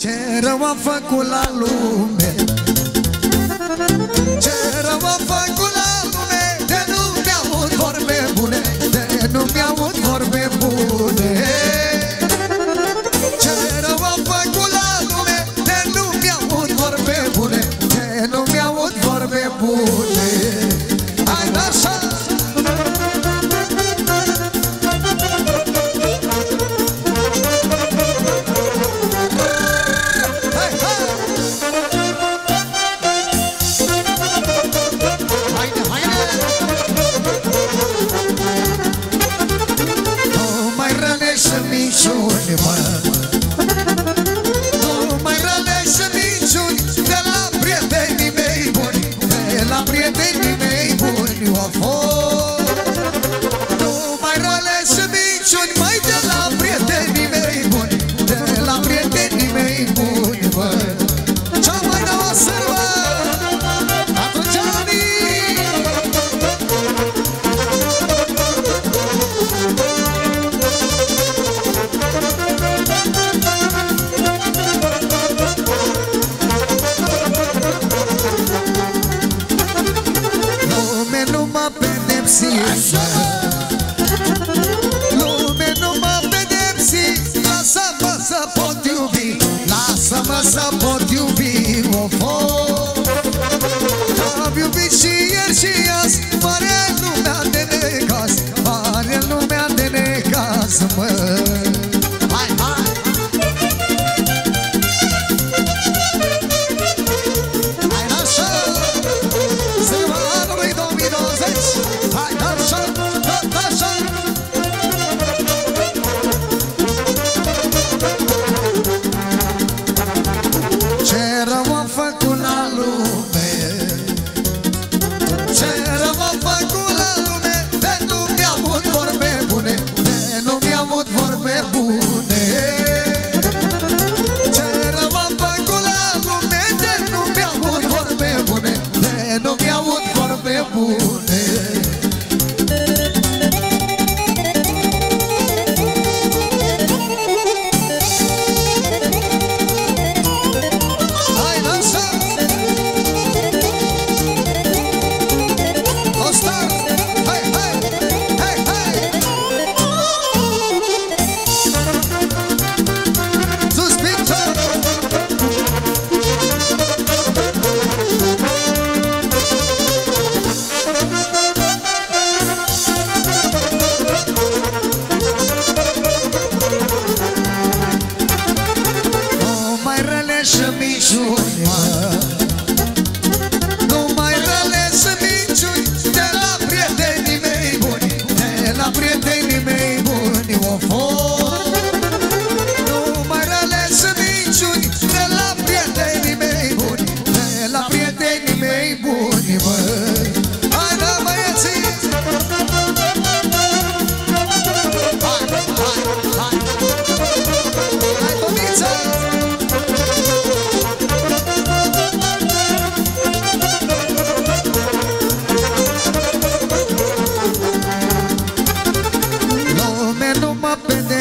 Ce rău am făcut la lume. Ce rău am făcut rugăciuni mai de la prietenii mei buni De la prietenii mei buni, bă. Cea mai nouă sârbă Atunci ani Lume, lumea pedepsită asta pot iubi, mă pot Am iubit și ieri și azi Mare lumea de necaz Mare lumea de necaz, mă Hai, hai! Hai, așa! Sărbătorii 2020!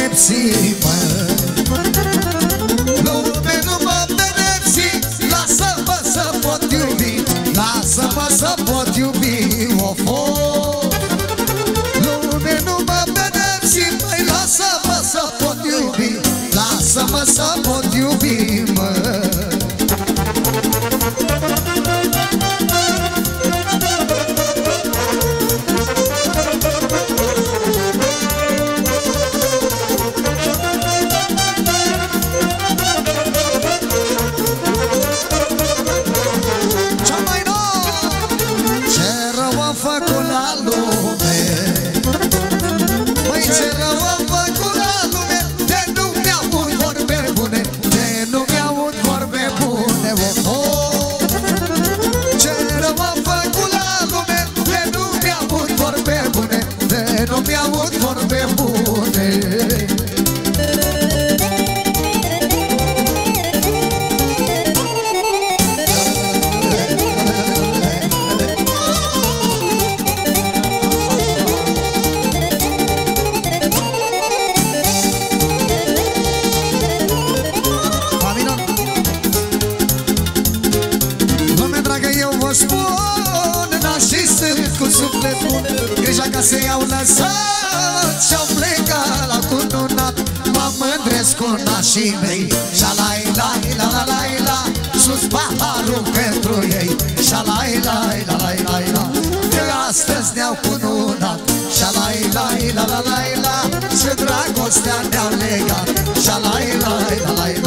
pedepsi-mă Lume nu mă pedepsi Lasă-mă să pot iubi Lasă-mă să pot iubi O fost Lume nu mă pedepsi păi mai lasă-mă să pot iubi Lasă-mă să pot iubi esse amor que mora no tempo. Ca să iau lăsat Și-au plecat la cununat Mă mândresc cu nașii mei. Șalai, lai, la, la, la, la Sus paharul pentru ei. Șalai, lai, la, la, la, la De astăzi ne-au cununat. Șalai, lai, la, la, la, la Și dragostea ne-au legat. Șalai, lai, la, la, la,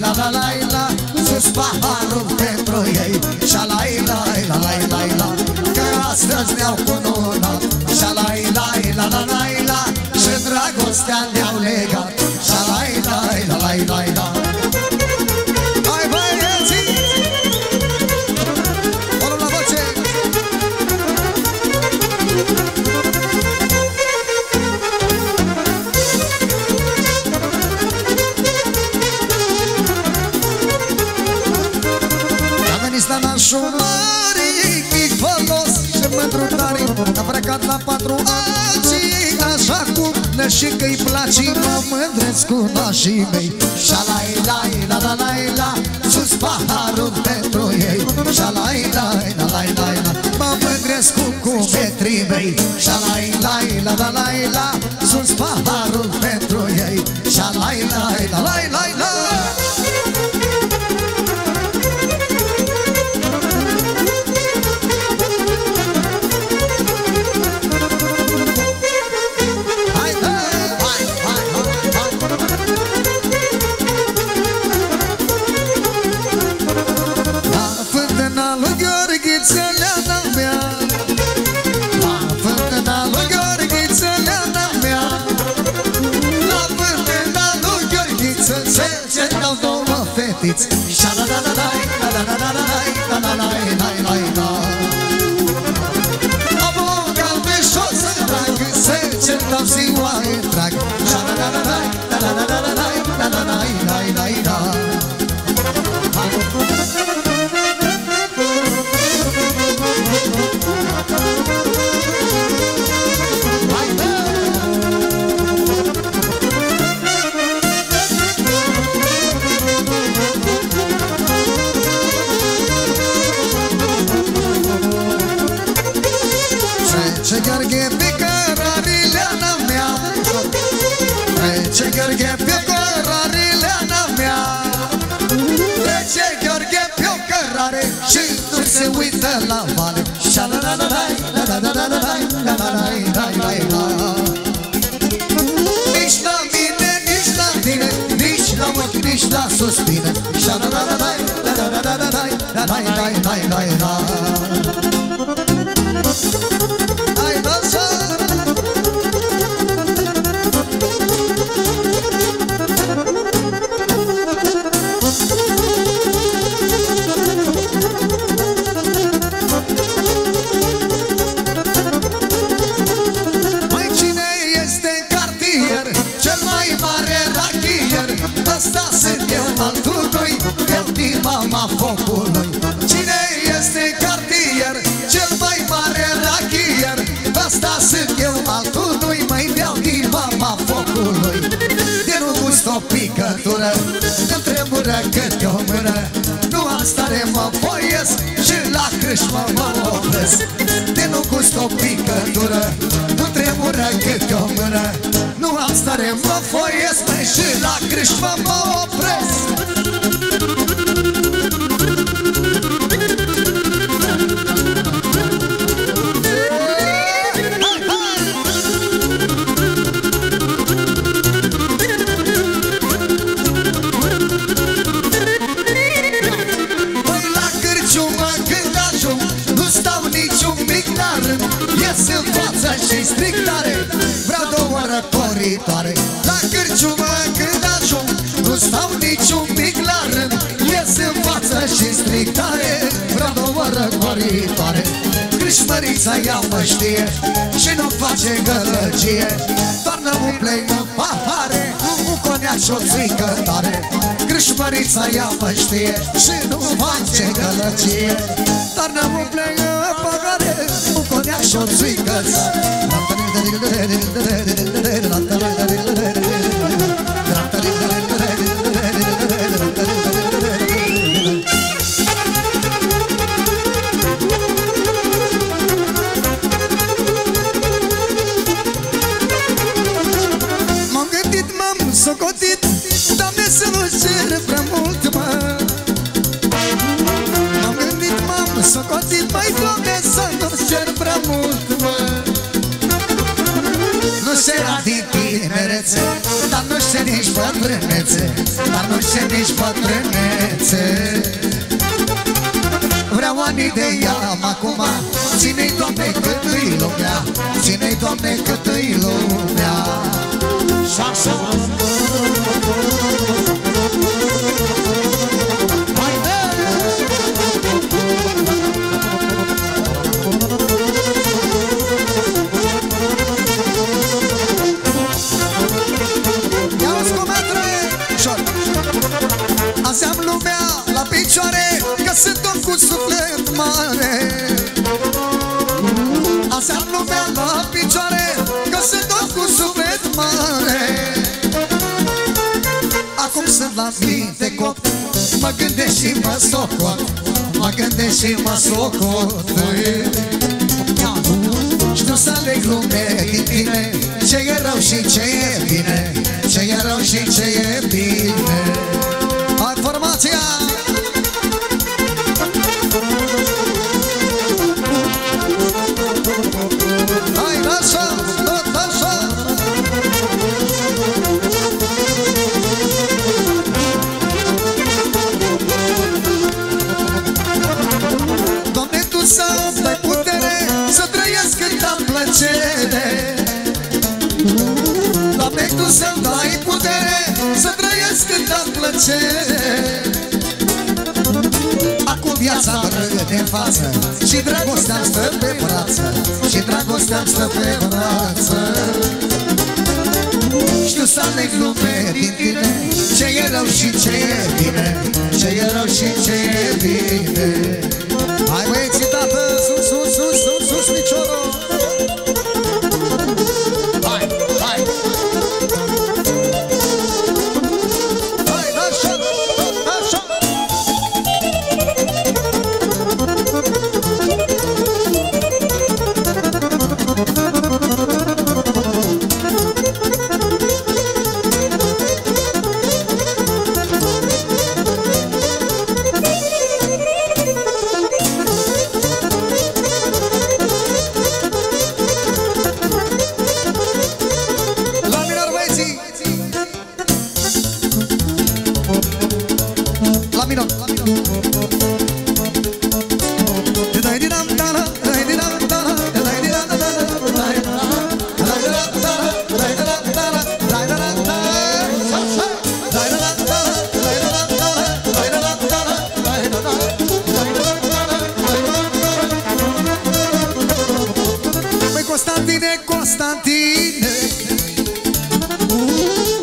la, la, la, la Sus paharul pentru ei. Șalai, lai, la, la, la, la Că astăzi ne-au cununat Șalai, lai, la, la, la, la Și dragostea ne-au legat la patru alții Așa cum ne și că-i place Mă mândresc cu nașii mei. Șalai, lai, la, la, la, la Sus paharul pentru ei. Șalai, lai, la, la, la, la Mă mândresc cu cumetrii mei. Șalai, lai, la, la, la, la Sus paharul pentru ei. Șalai, lai, la, la, la, se uită la vale Șa-la-la-la-lai, la-la-la-la-lai, la-la-lai, lai, lai, la Nici la mine, nici la tine Nici la ochi, nici la suspine Șa-la-la-la-lai, la-la-la-la-lai, la-lai, lai, lai, lai, la Hai, picătură Îmi tremură cât o mână. Nu am stare mă voiesc Și la crâșmă mă opresc. De nu gust o picătură Nu tremură cât o mână. Nu am stare mă voiesc Mai și la crâșmă mă opresc Grâșmărița ea mă știe Și nu face gălăgie. Doar ne umple în pahare Un conea și o țuică tare. Grâșmărița ea mă știe Și nu face gălăgie. Doar ne umple în pahare Un conea și o țuică socotit bătrânețe Dar nu știe nici bătrânețe. Vreau ani de iam acum Ține-i, Doamne, cât îi lumea Ține-i, Doamne, cât îi lumea Șansă Azi sunt om cu suflet mare. Azi am lumea la picioare Că sunt om cu suflet mare. Acum sunt la minte copt Mă gândesc și mă socot. Mă gândesc și mă socot. Știu să le glume din tine. Ce e rău și ce e bine. Ce e rău și ce e bine Să trăiesc câtă plăcere. Acum viața rămâne în față Și dragostea stă pe brață Și dragostea stă pe brață. Știu să aleg lume din tine Ce e rău și ce e bine Ce e rău și ce e bine. Hai băieții, tată, sus, sus, sus, sus, sus, piciorul Măi Constantine, Constantine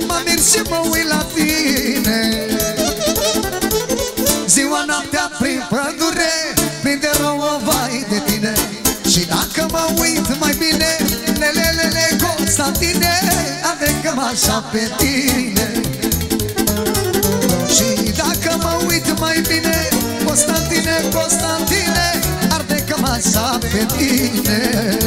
Mă merg și mă uit la tine. Ziua, noaptea prin pădure Prinde rouă vai de tine. Și dacă mă uit mai bine Lelelele Constantine Adecăm așa pe tine. Și dacă mă uit mai bine Constantine, Constantine Ardecăm așa pe tine